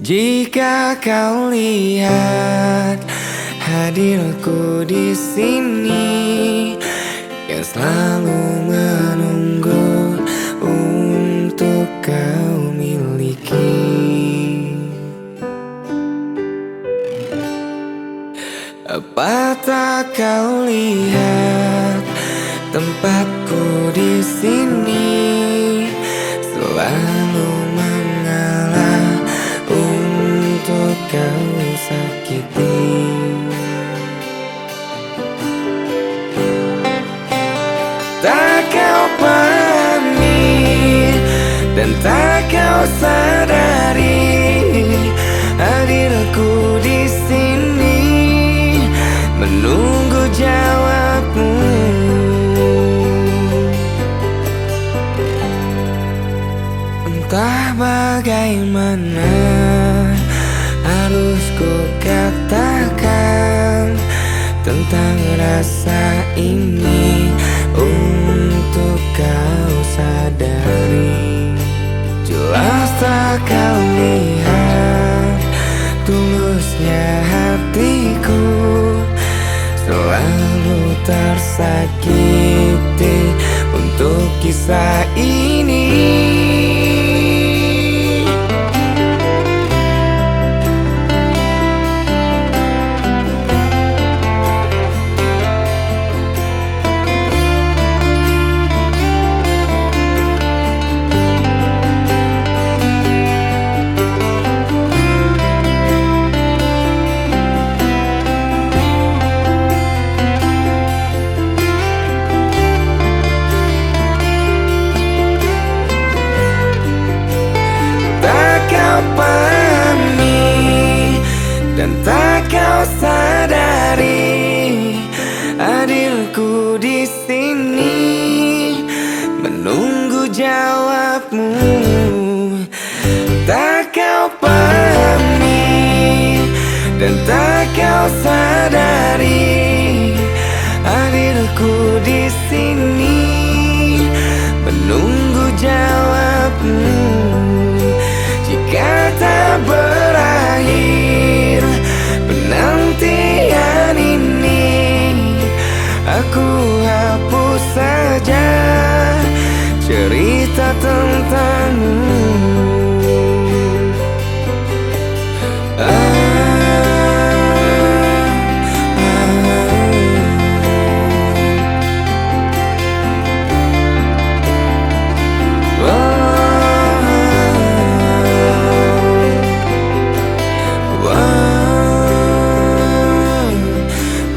Jika kau lihat hadirku di sini yang selalu menunggu untuk kau miliki. Apa tak kau lihat tempatku di sini? Selalu Tak kau pahami dan tak kau sadari Hadirku di sini menunggu jawabmu. Entah bagaimana harus ku katakan tentang rasa ini tulusnya hatiku Selalu tersakiti tak kau sadari Adilku di sini. Menunggu jawabmu. Tak kau pahami Dan tak kau sadari Adilku di sini. Menunggu jawabmu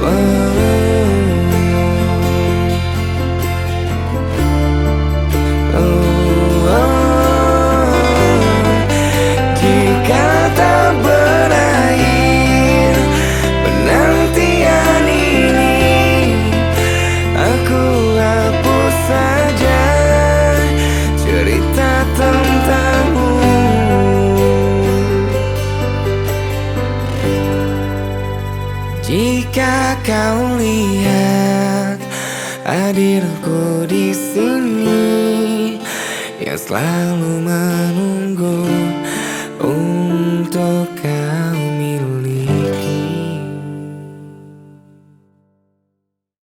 Jika kau lihat hadirku di sini yang selalu